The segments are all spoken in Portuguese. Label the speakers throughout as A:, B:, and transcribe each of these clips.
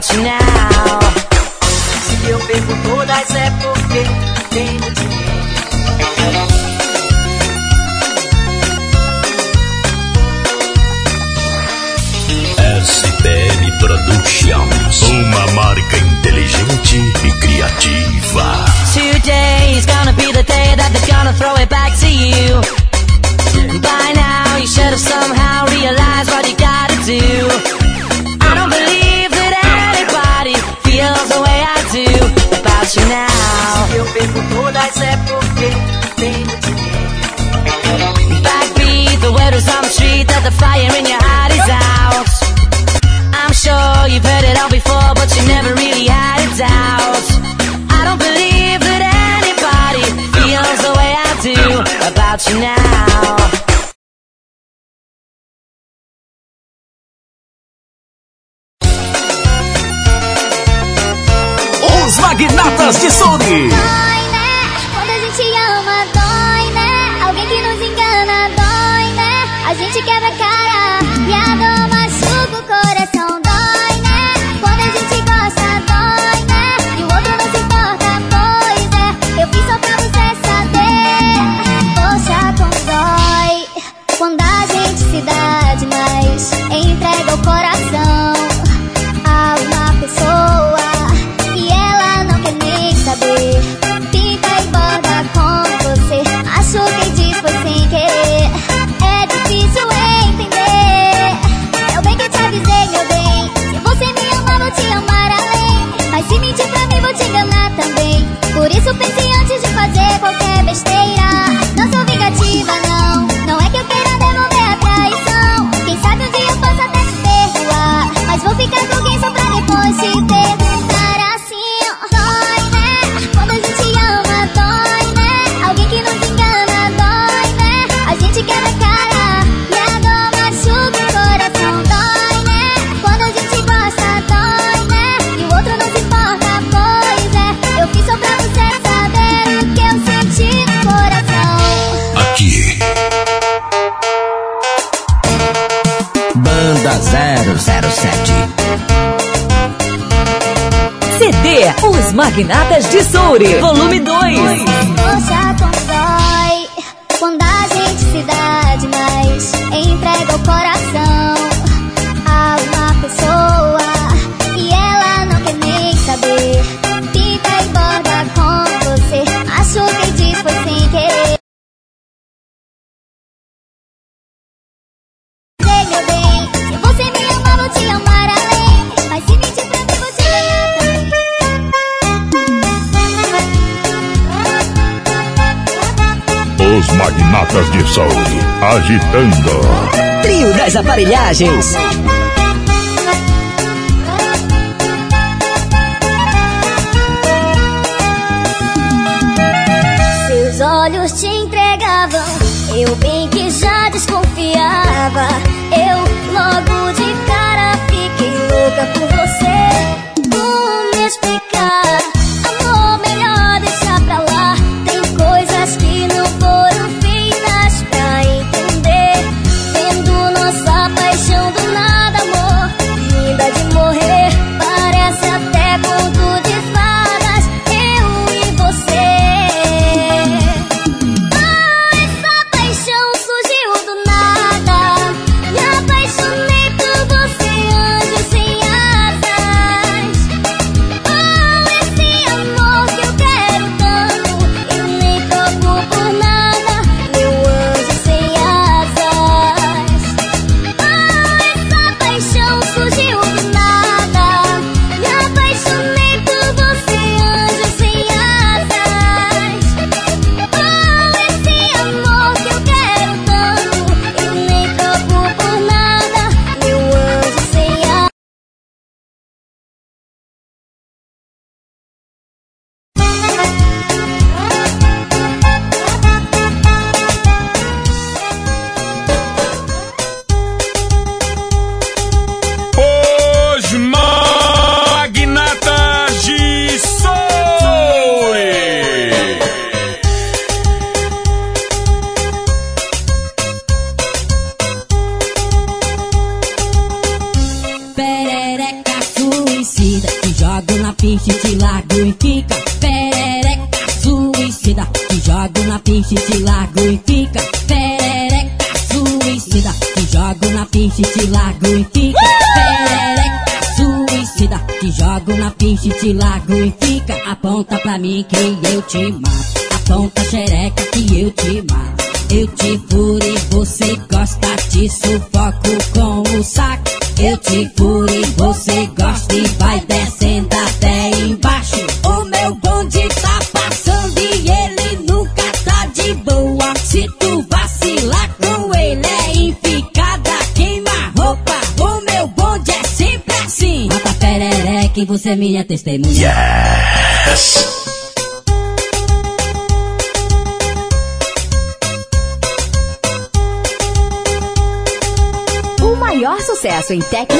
A: about you now.
B: Se eu bebo todas é porque tenho dinheiro.
C: SPM Productions, uma marca inteligente e criativa.
A: Today is gonna be the day that they're gonna throw it back to you.
D: Lucas de Souri.
E: Dói, né? Quando a gente ama, dói, né? Alguém que nos engana, dói, né? A gente quebra a cara e a dor machuca o coração, dói, né? Quando a gente gosta, dói, né? E o outro não se importa, pois é. Eu fiz só pra você saber. Poxa, como dói quando a gente se dá demais.
F: Magnatas de Souri, volume 2.
C: agitando.
F: Trio das aparelhagens.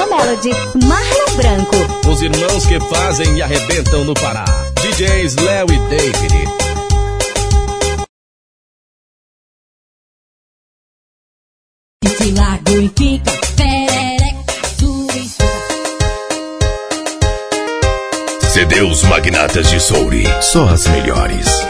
G: Melody, Marlon Branco.
H: Os irmãos que fazem e arrebentam no Pará. DJs Léo e David.
I: Esse lago e fica perereca suíça.
J: Cedeus Magnatas de Souri, só as melhores.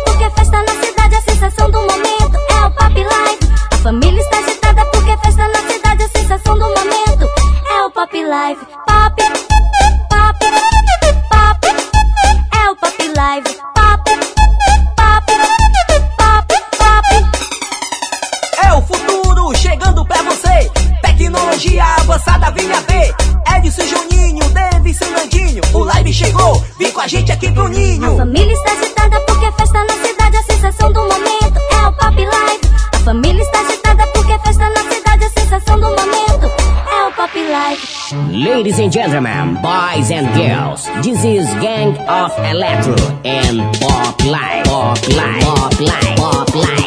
K: of electro and pop life, pop life, pop pop.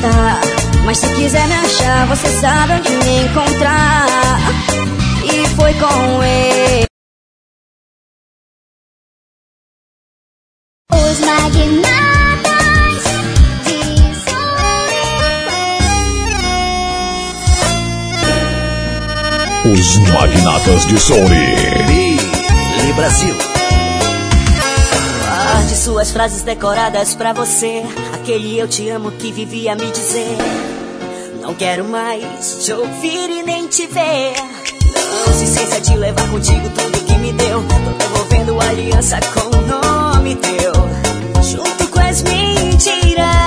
L: está. Mas se quiser me achar, você sabe onde me encontrar. E foi com
C: ele.
E: Os magnatas de Souri. Os magnatas de Souri.
M: Bili Brasil.
N: Guarde suas frases decoradas pra você aquele eu te amo que vivia me dizer. Não quero mais te ouvir e nem te ver. Não se licença de levar contigo tudo que me deu. Tô devolvendo aliança com o nome teu. Junto com as mentiras.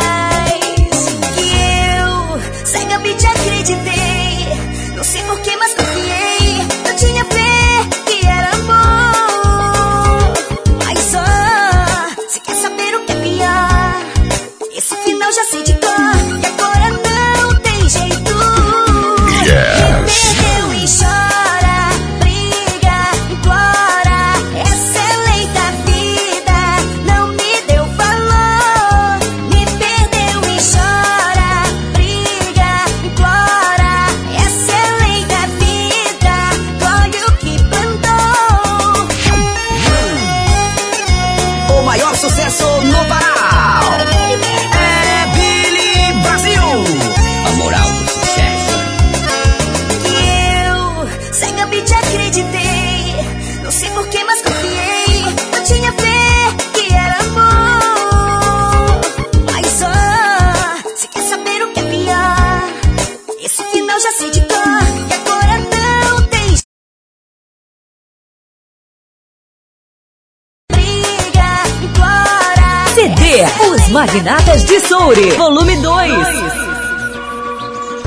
N: Serenatas de
O: Soure, volume 2.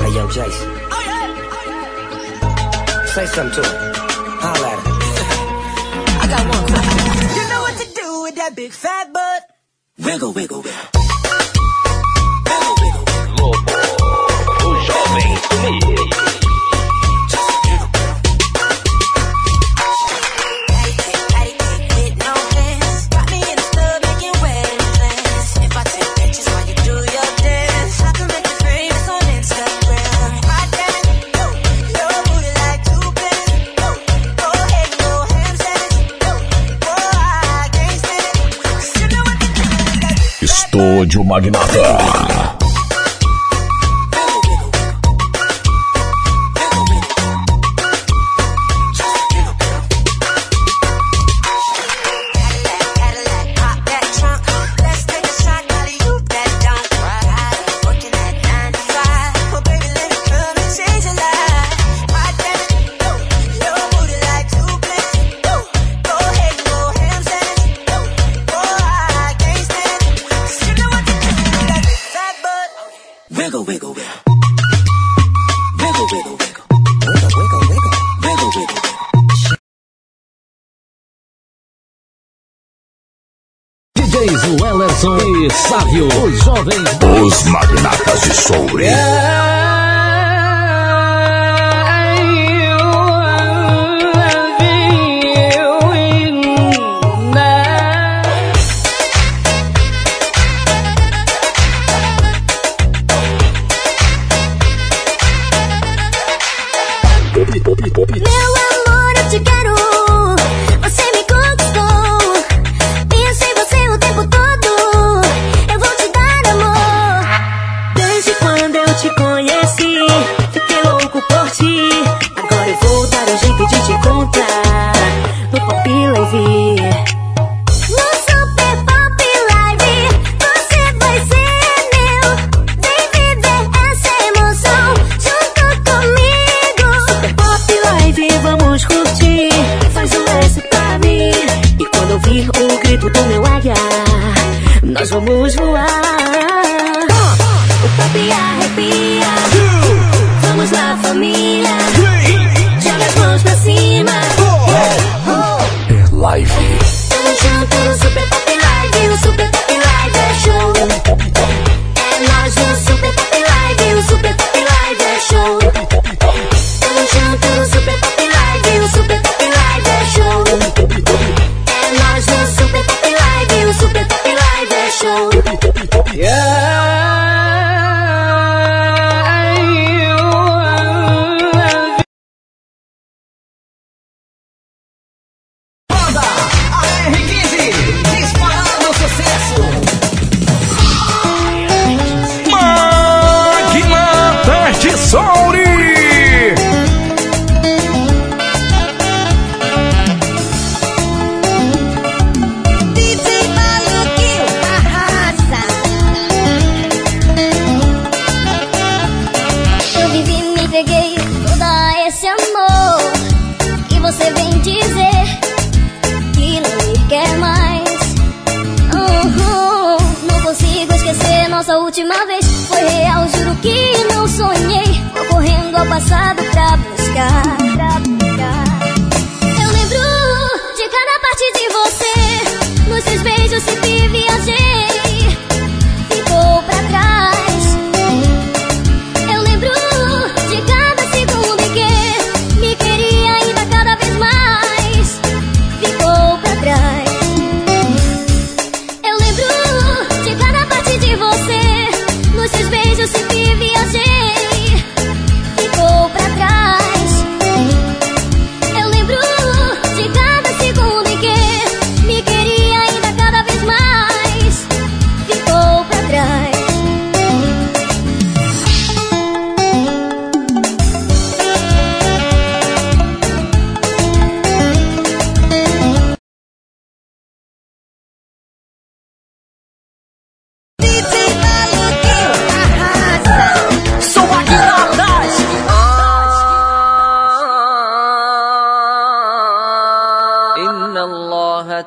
M: Hey, yo, Jace. Oh, yeah. Oh, yeah. Say something to her. Holla at her. I got one question. You know what to do with that big fat butt? Wiggle, wiggle, wiggle.
C: Rádio Magnata.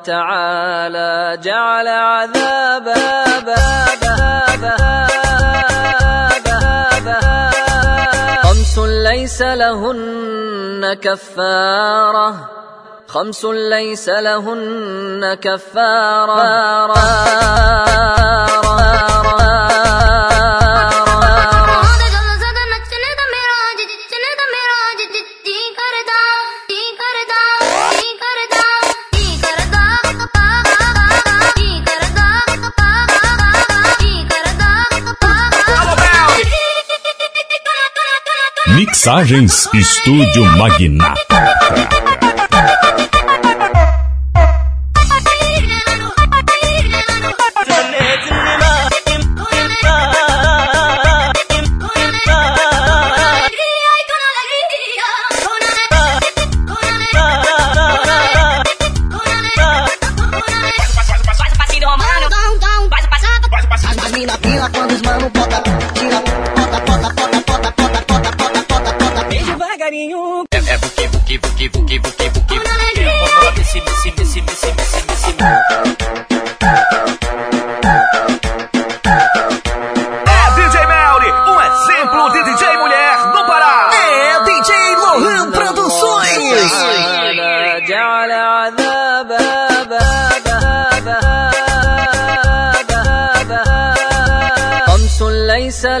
P: وتعالى جعل عذاب خمس ليس لهن كفارة خمس ليس لهن كفارة.
E: Mixagens Estúdio Magnata.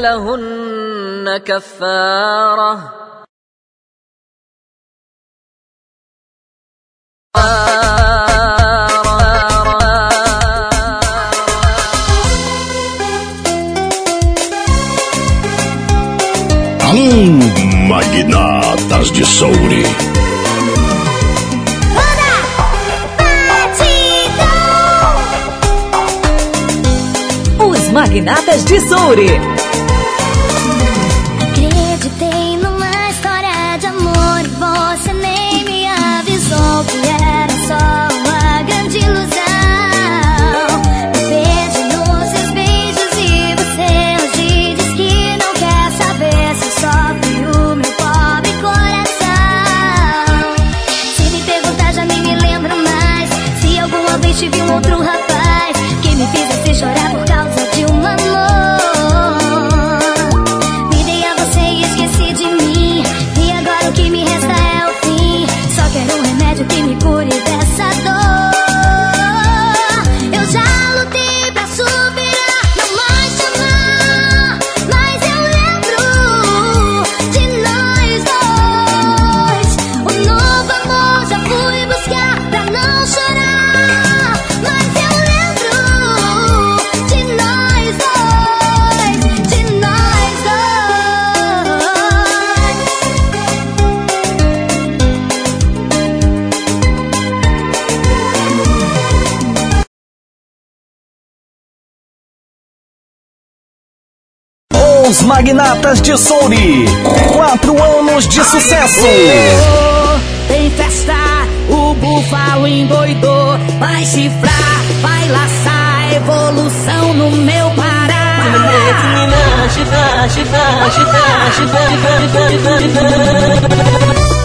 P: ليس لهن كفارة
C: Alô, magnatas de Souri.
F: Os Magnatas de Souri.
Q: Magnatas de Souri. Quatro anos de sucesso.
R: Tem festa, o búfalo endoidou. Vai chifrar, vai laçar, evolução no meu Pará.
P: chifra, chifra, chifra, chifra, chifra, chifra, chifra.
R: Um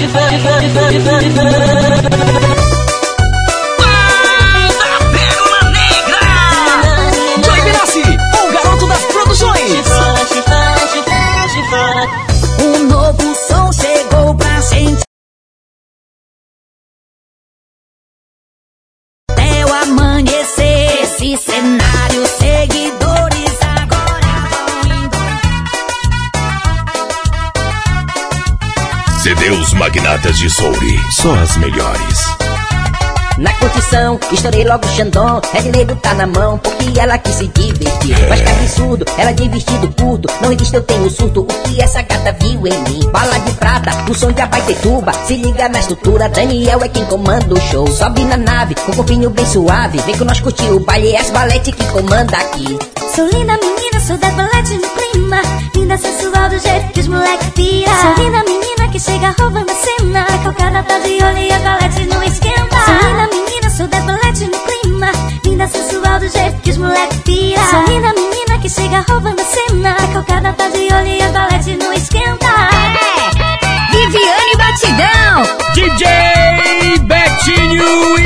R: If I, if I, if I, if I. De
C: Souri. Só as melhores.
S: Na curtição, estourei logo o Xandão. É dinheiro tá na mão, porque ela quis se divertir. Mas que absurdo, ela de vestido curto. Não existe, eu tenho surto. O que essa gata viu em mim? Bala de prata, o som de Abaitetuba. Se liga na estrutura, Daniel é quem comanda o show. Sobe na nave, com o corpinho bem suave. Vem com nós curtir o baile, é as balete que comanda aqui.
J: Sou linda menina, sou da balete no clima Linda sensual do jeito que os moleque pira Sou linda menina que chega roubando cena Calcada tá de olho e a balete não esquenta Sou linda menina, sou da balete no clima Linda sensual do jeito que os moleque pira Sou linda menina que chega roubando cena Calcada tá de olho e a balete não esquenta
F: É! Viviane Batidão.
T: DJ Betinho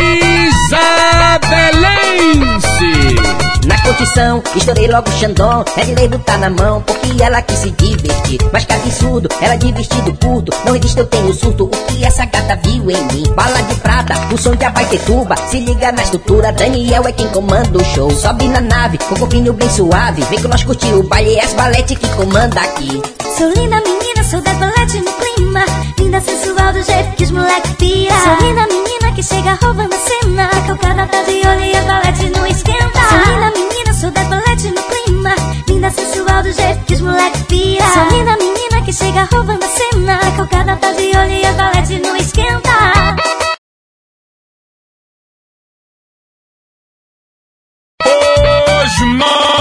T: Isabelense
S: profissão, estourei logo o Xandão. É de lei botar tá na mão, porque ela quis se divertir. Mas cara surdo, ela de vestido curto. Não existe, eu tenho surto. O que essa gata viu em mim? Bala de prata, o som de abaitetuba. Se liga na estrutura, Daniel é quem comanda o show. Sobe na nave, com copinho bem suave. Vem que nós curtir o baile, é as balete que comanda aqui.
J: Sou linda menina, sou das balete no clima. Linda sensual do jeito que os moleque pia. Sou linda menina que chega roubando a cena. Calcada tá de olho e as balete no esquenta. Sou linda chega roubando cena. Calcada tá de olho e as balete não esquenta.
T: Osmar!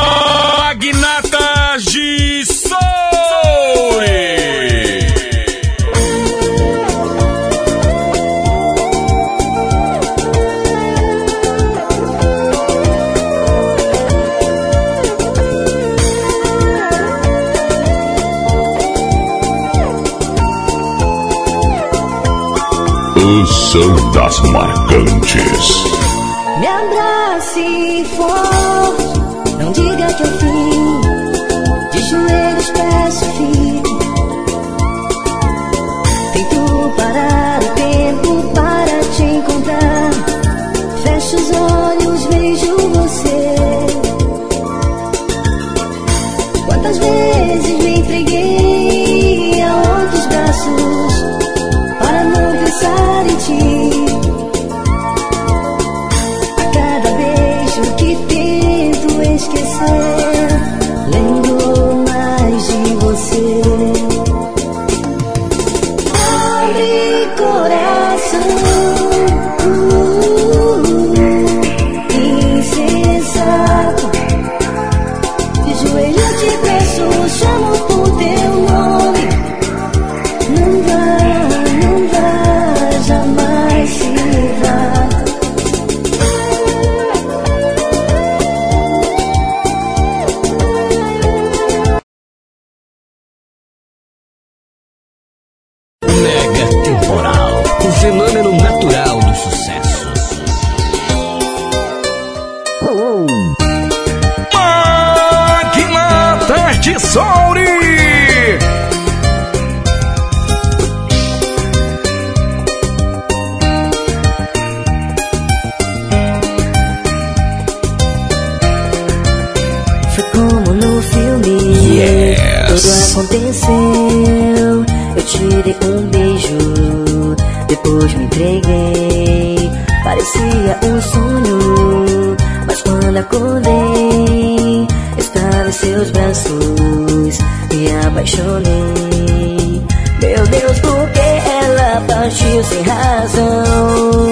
N: My. aconteceu? Eu tirei um beijo, depois me entreguei. Parecia um sonho, mas quando acordei, estava em seus braços, me apaixonei. Meu Deus, por que ela partiu sem razão?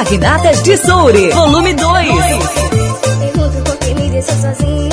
F: Magnatas de Souri, volume 2.
E: Magnatas de Souri.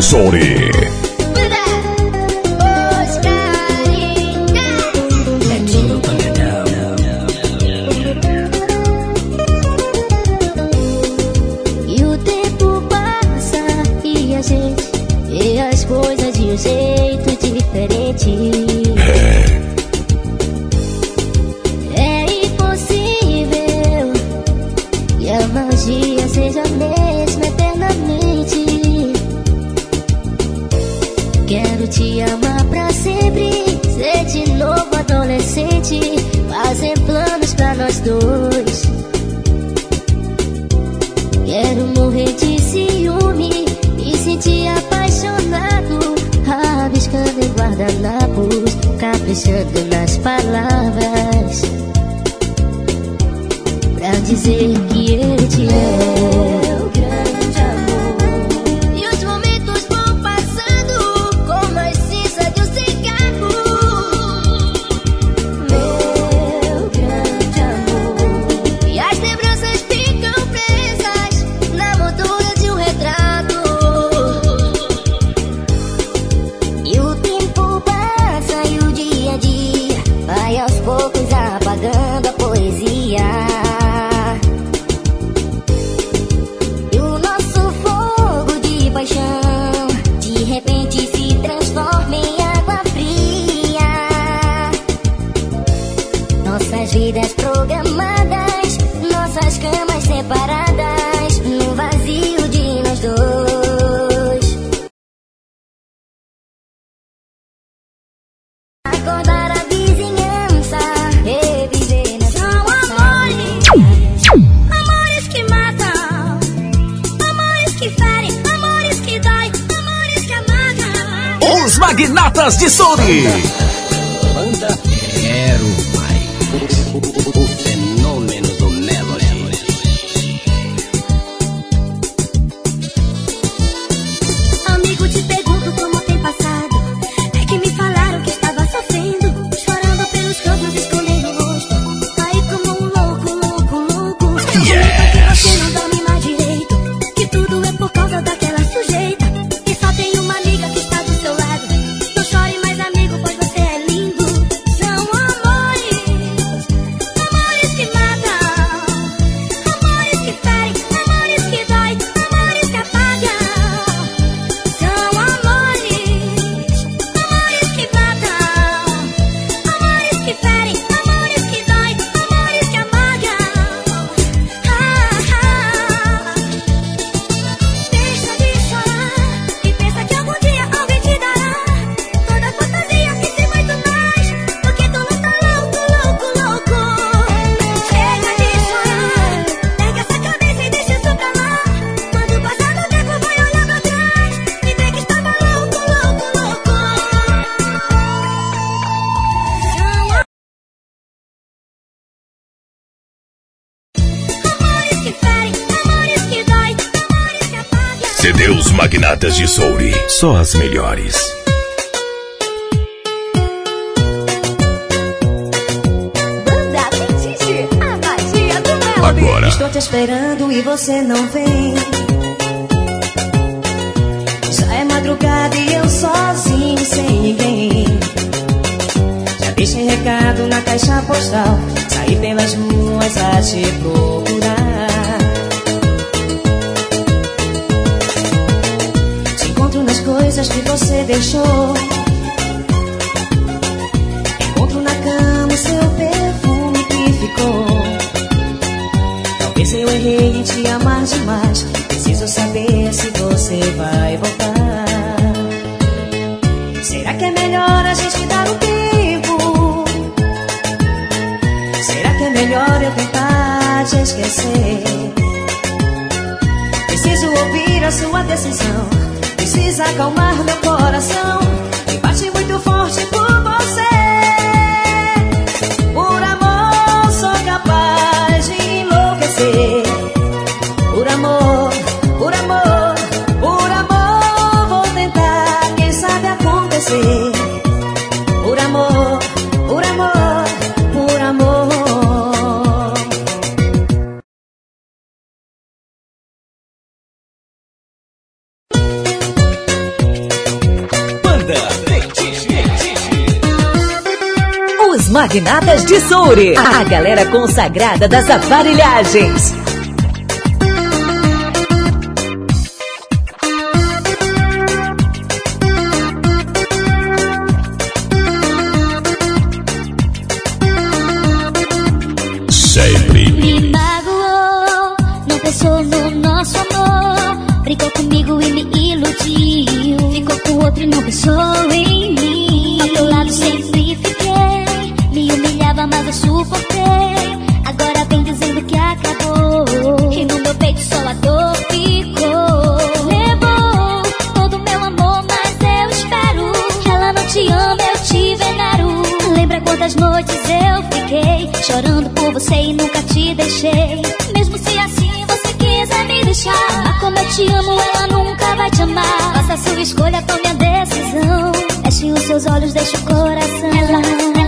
J: E
F: dois. Quero morrer de ciúme, me sentir apaixonado, rabiscando em guardanapos, caprichando torradas de
C: Souri.
F: Só
J: as melhores. Agora.
N: Estou te esperando e você não vem. Já é madrugada e eu sozinho, sem ninguém. Já deixei recado na caixa postal. Saí pelas ruas a te procurar. coisas que você deixou. Encontro na cama seu perfume que ficou. Talvez eu errei em te amar demais. Preciso saber se você vai voltar. Será que é melhor a gente dar um tempo? Será que é melhor eu tentar te esquecer? Preciso ouvir a sua decisão precisa acalmar meu coração. Que bate muito forte por
O: A galera consagrada das aparelhagens.
E: Sempre.
J: Me magoou, não pensou no nosso amor. brincou comigo e me iludiu. Ficou com outro e não pensou em mim. Ao teu lado sempre raiva, mas eu sufoquei. Agora vem dizendo que acabou. E no meu peito só a dor ficou. Levou todo meu amor, mas eu espero. que Ela não te ama, eu te venero. Lembra quantas noites eu fiquei chorando por você e nunca te deixei. Mesmo se assim você quiser me deixar. Mas como eu te amo, ela nunca vai te amar. Faça sua escolha, tome a decisão. Feche os seus olhos, deixe o coração. Ela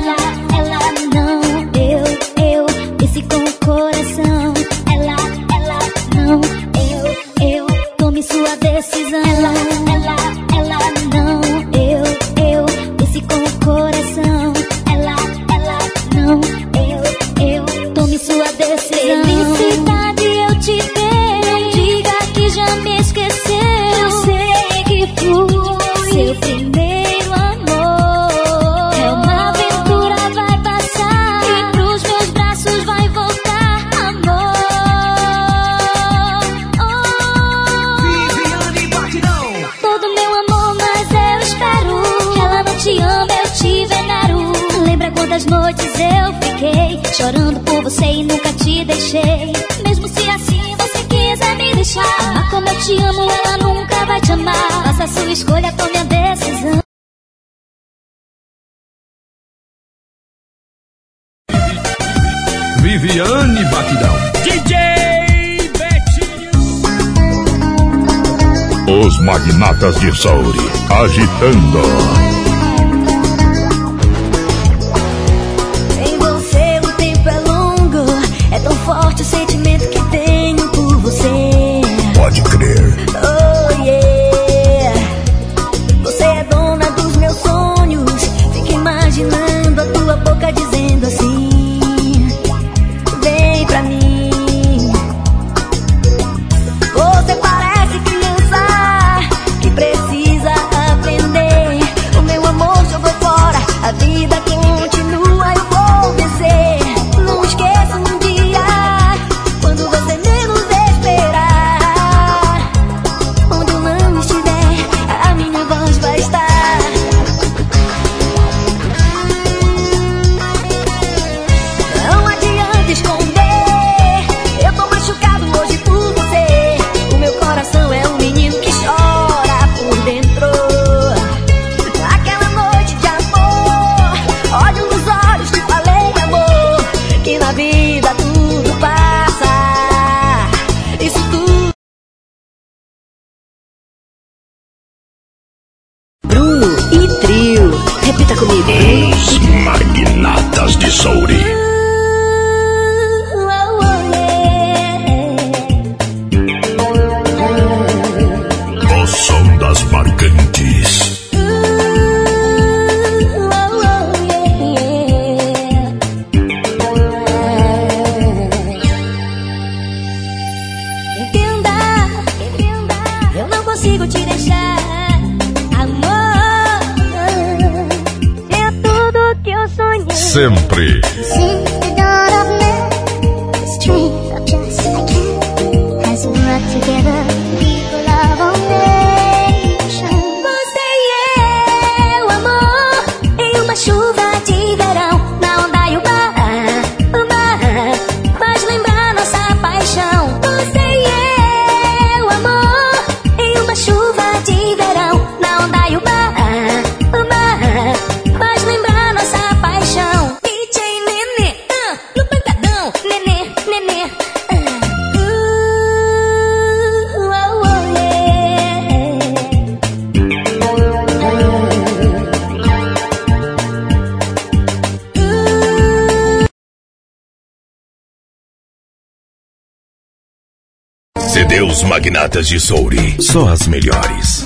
E: Os magnatas de Souri, só as melhores.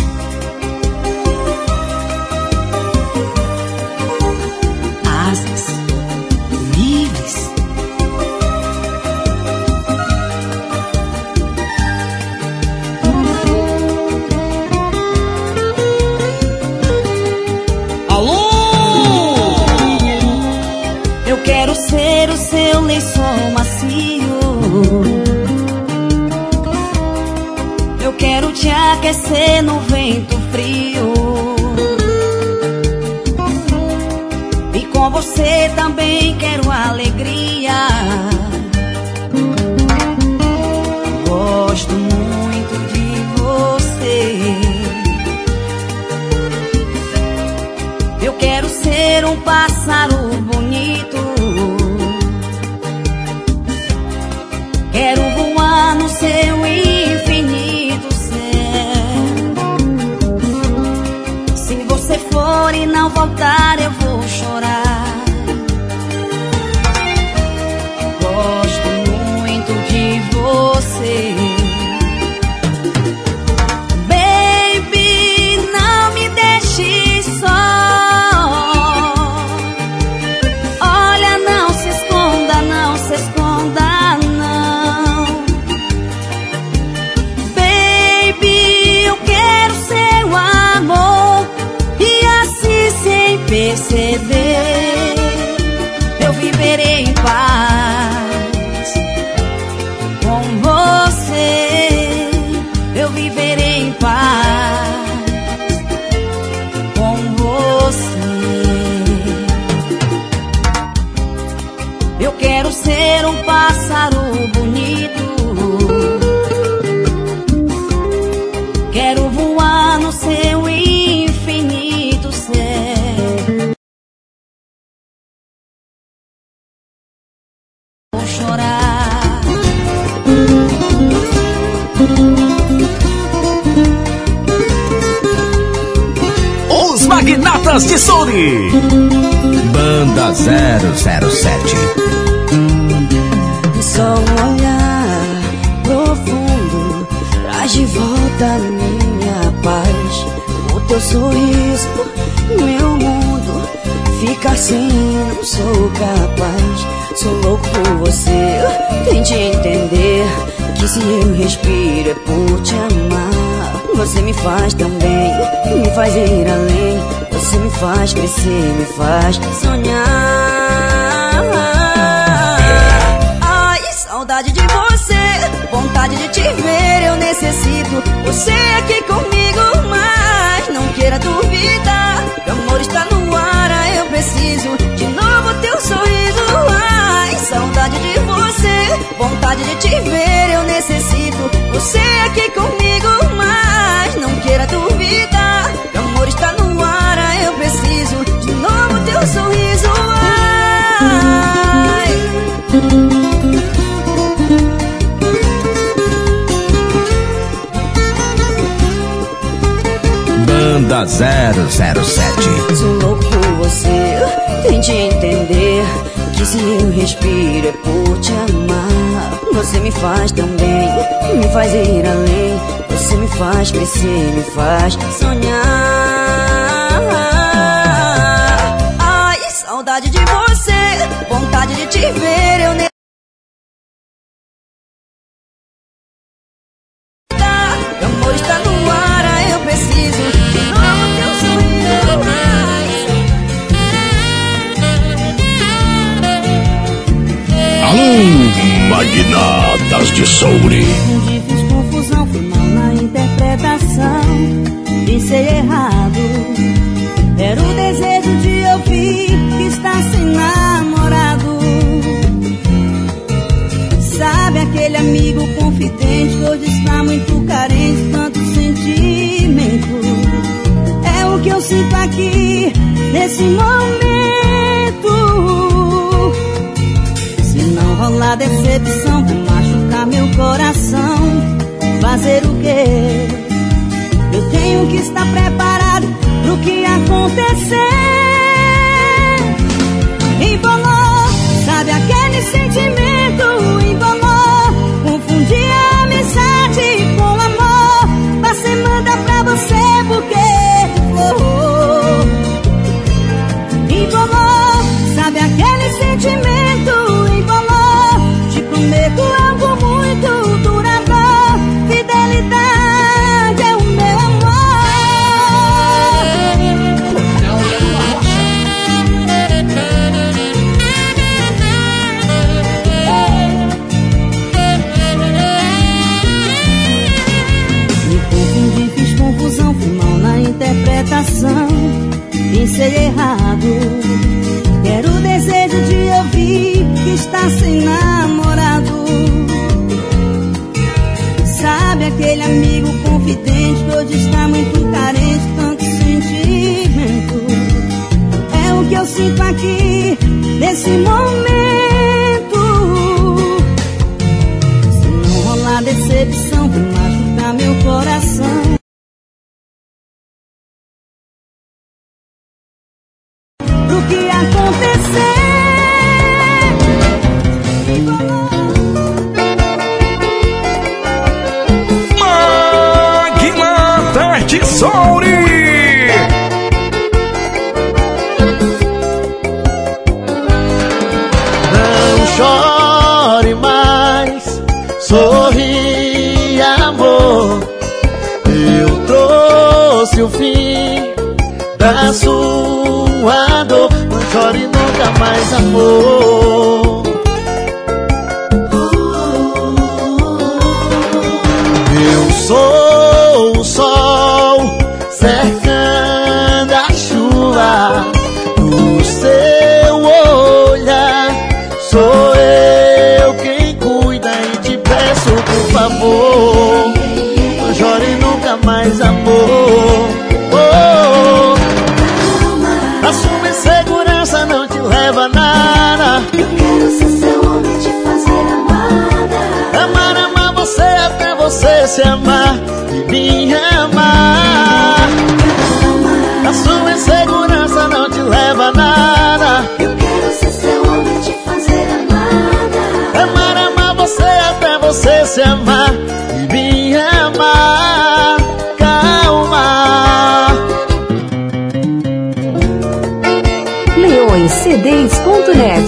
N: Aquecer no vento frio. E com você também quero alegria. 007. E só um olhar profundo traz de volta minha paz. O teu sorriso, meu mundo fica assim, não sou capaz. Sou louco por você, tente entender que se eu respiro é por te amar. Você me faz também, me faz ir além. Você me faz crescer, me faz sonhar. Necessito você aqui comigo, mas não queira duvidar. Meu amor está no ar, ah, eu preciso de novo teu sorriso. Ai, saudade de você, vontade de te ver, eu necessito você aqui comigo, mas não queira duvidar. Meu amor está no
T: Banda 007.
N: Sou louco por você, tente entender que se eu respiro é por te amar. Você me faz tão bem, me faz ir além. Você me faz crescer, me faz sonhar. Ai, saudade de você, vontade de te ver, Pensei errado. Era o desejo de ouvir que está sem namorado. Sabe aquele amigo confidente que hoje está muito carente, tanto sentimento. É o que eu sinto aqui nesse momento. Se não rolar decepção, vai machucar meu coração. Fazer o quê? Eu tenho que estar pro que acontecer. Embolou, sabe aquele sentimento? ser errado. Quero o desejo de ouvir que está sem namorado. Sabe aquele amigo confidente que hoje está muito carente, tanto sentimento. É o que eu sinto aqui, nesse momento.
U: Da sua dor. Não chore nunca mais, amor. Eu sou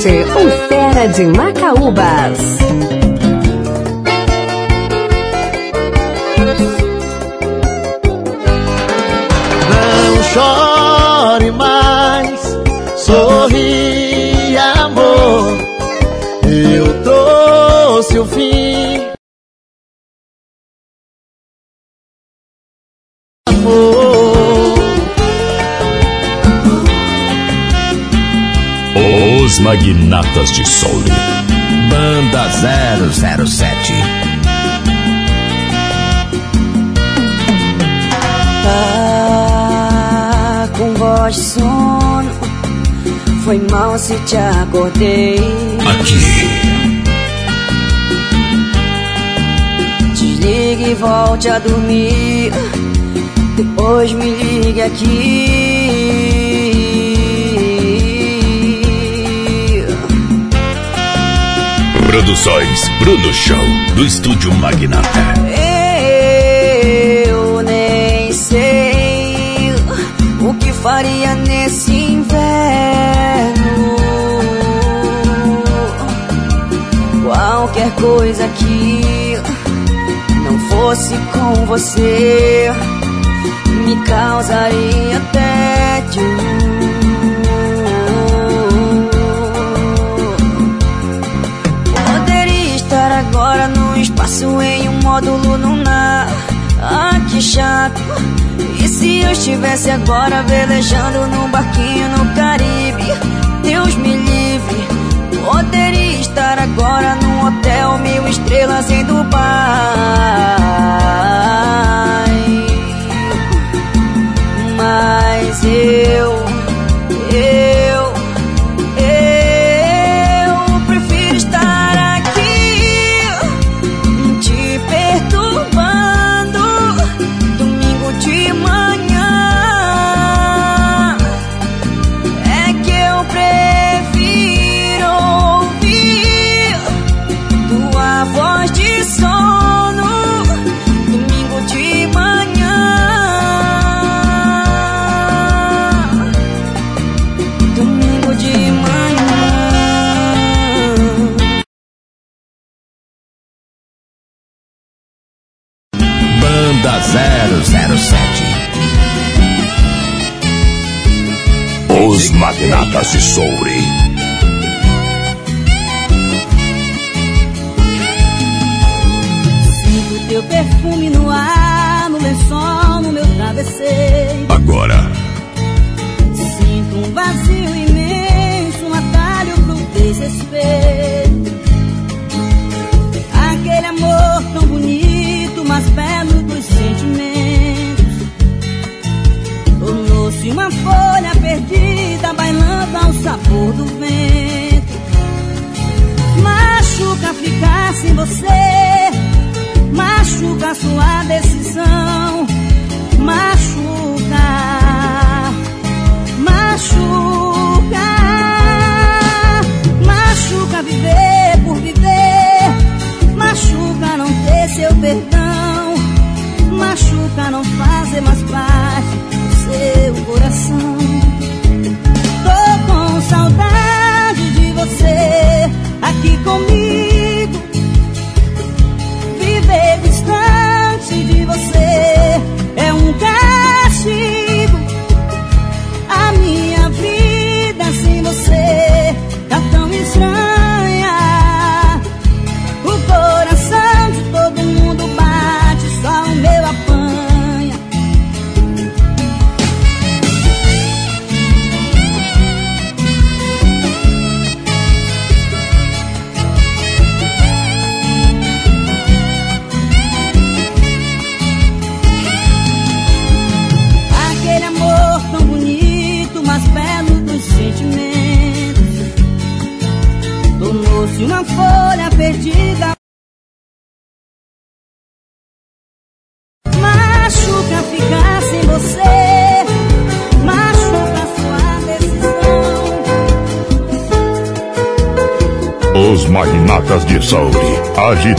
F: Leõescds.net, o fera de Macaúbas.
U: Não chore
E: Magnatas de Soul.
D: Banda 007.
N: Tá com voz de sono. Foi mal se te acordei.
E: Aqui,
N: Desligue e volte a dormir. Depois me ligue aqui.
E: Produções Bruno Show, do Estúdio Magnata.
N: Eu nem sei o que faria nesse inverno. Qualquer coisa que não fosse com você me causaria tédio. Espaço em um módulo lunar. Ah, que chato. E se eu estivesse agora velejando num barquinho no Caribe? Deus me livre. Poderia estar agora num hotel mil estrelas em Dubai. Mas eu,
E: Magnatas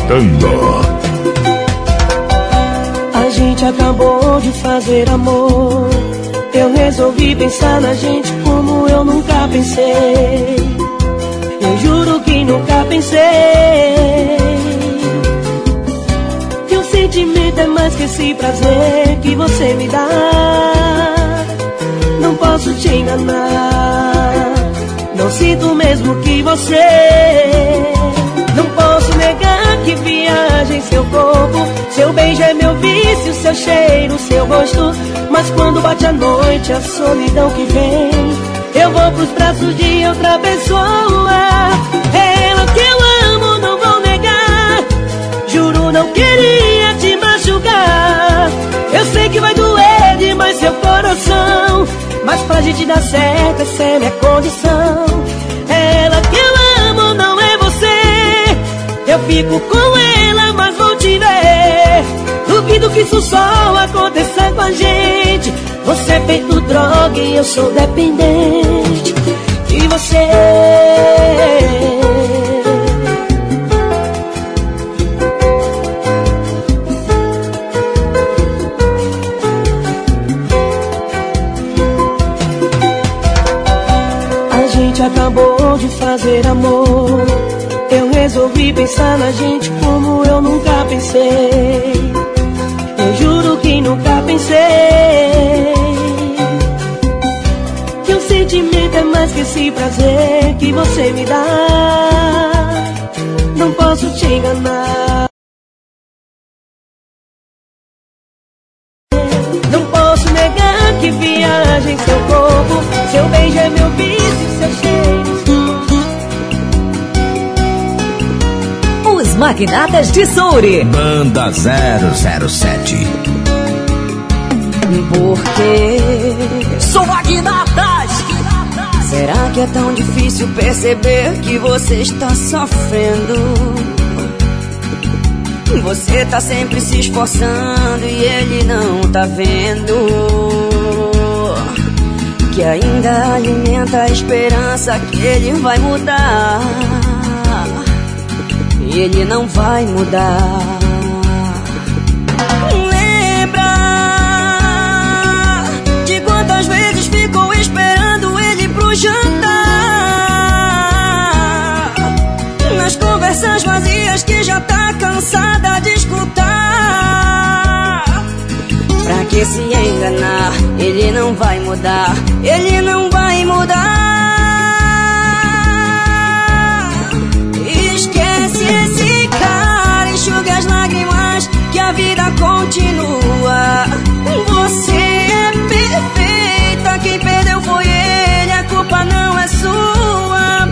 V: agitando.
W: Ela que eu amo, não é você. Eu fico com ela, mas vou te ver. Duvido que isso só aconteça com a gente. Você é feito droga e eu sou dependente de você. Gente acabou de fazer amor. Eu resolvi pensar na gente como eu nunca pensei. Eu juro que nunca pensei. Que o sentimento é mais que esse prazer que você me dá. Não posso te enganar.
O: Magnatas de Souri.
D: Banda 007.
N: Por quê? Sou magnatas! Será que é tão difícil perceber que você está sofrendo? Você tá sempre se esforçando e ele não tá vendo. Que ainda alimenta a esperança que ele vai mudar. Ele não vai mudar. Lembra de quantas vezes ficou esperando ele pro jantar? Nas conversas vazias que já tá cansada de escutar. Pra que se enganar? Ele não vai mudar. Ele não vai mudar. Culpa não é sua.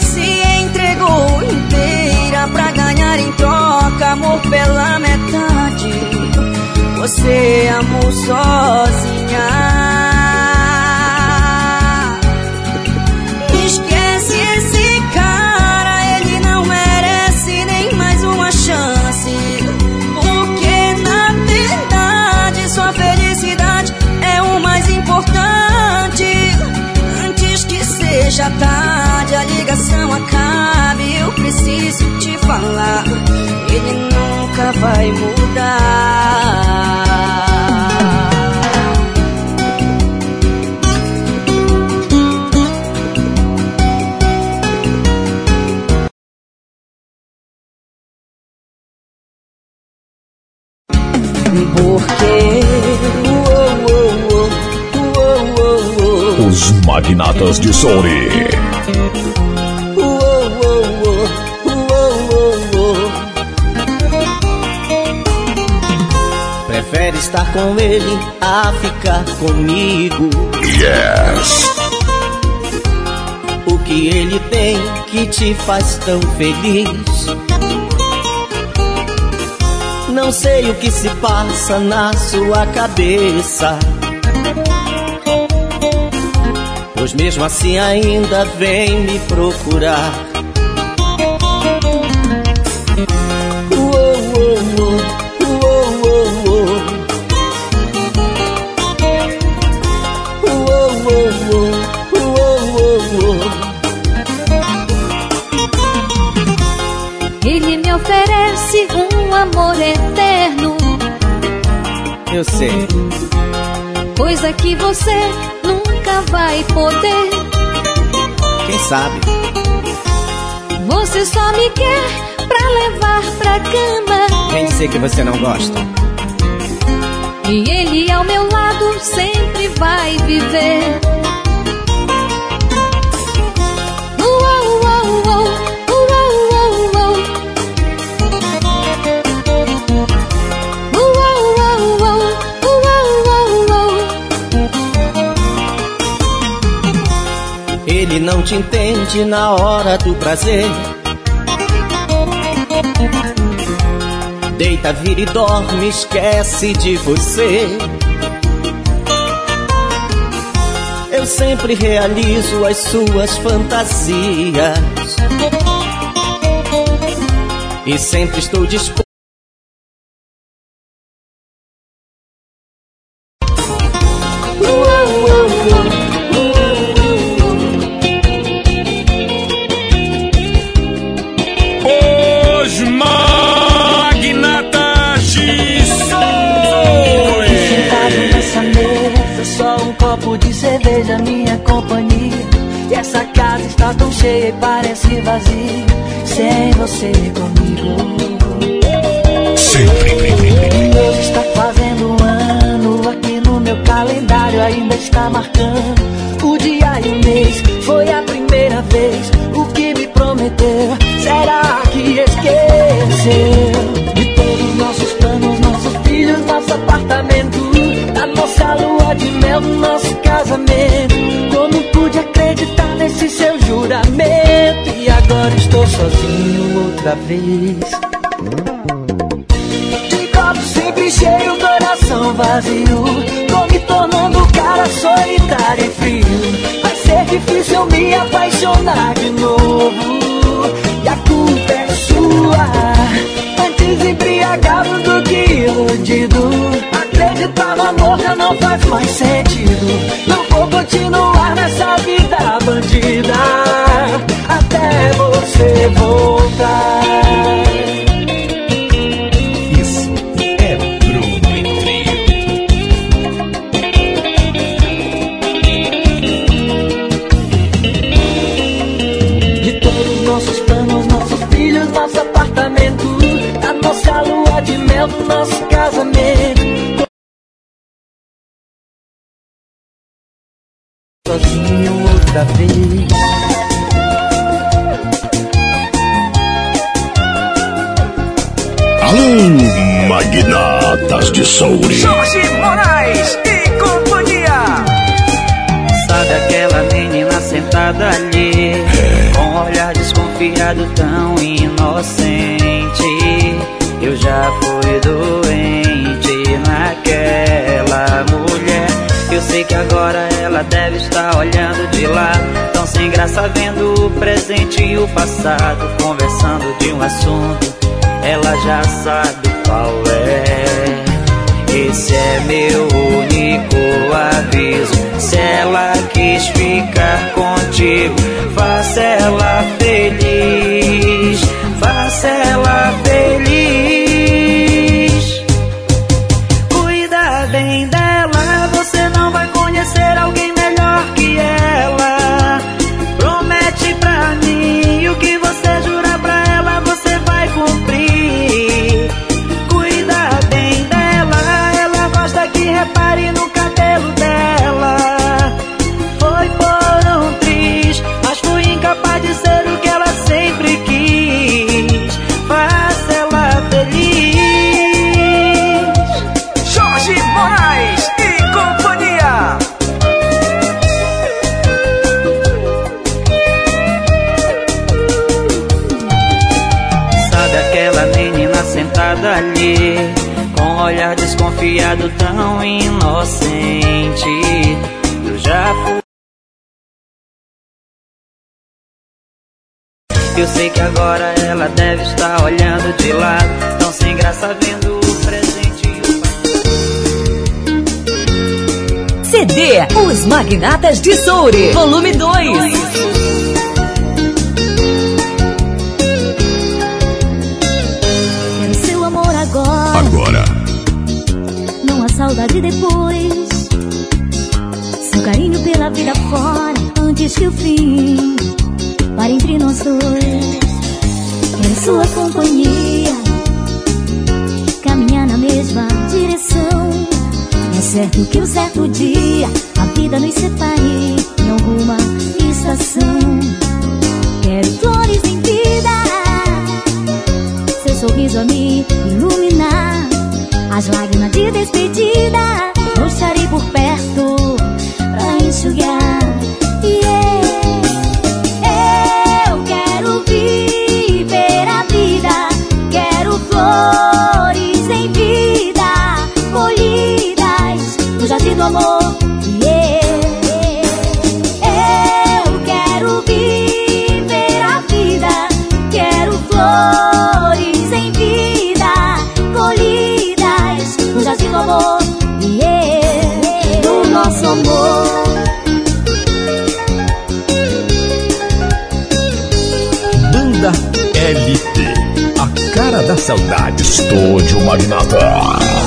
N: Se entregou inteira pra ganhar em troca amor pela metade. Você amou sozinha. Vai mudar.
X: Comigo.
E: Yes.
X: O que ele tem que te faz tão feliz? Não sei o que se passa na sua cabeça. Pois mesmo assim ainda vem me procurar. Uou, uou, Sei.
Y: coisa que você nunca vai poder.
X: Quem sabe?
Y: Você só me quer pra levar pra cama.
X: Vem dizer que você não gosta.
Y: E ele ao meu lado sempre vai viver.
X: Não te entende na hora do prazer. Deita, vira e dorme, esquece de você. Eu sempre realizo as suas fantasias. E sempre estou disposto.
C: Filhos, nosso apartamento, a nossa lua de mel, do nosso casamento. Sozinho outra vez.
E: Alô, magnatas de Souri.
R: Jorge Moraes e companhia.
Z: Sabe aquela menina sentada ali desconfiado tão inocente. Eu já fui doente naquela mulher. Eu sei que agora ela deve estar olhando de lá. Tão sem graça vendo o presente e o passado Conversando de um assunto. Ela já sabe qual é. Esse é meu o aviso. Se ela quis ficar contigo, faça ela feliz, faça ela olhar desconfiado tão inocente. Eu já fui. Eu sei que agora ela deve estar olhando de lado, tão sem graça vendo o presente e o
F: CD Os Magnatas de Soure, volume 2.
J: Quero seu amor agora, saudade depois. Seu carinho pela vida fora, antes que o fim pare entre nós dois. Quero sua companhia, caminhar na mesma direção. É certo que um certo dia a vida nos separe em alguma estação. Quero flores em vida seu sorriso a me iluminar. As lágrimas de despedida não estarei por perto
E: cara da saudade. Estúdio Magnata.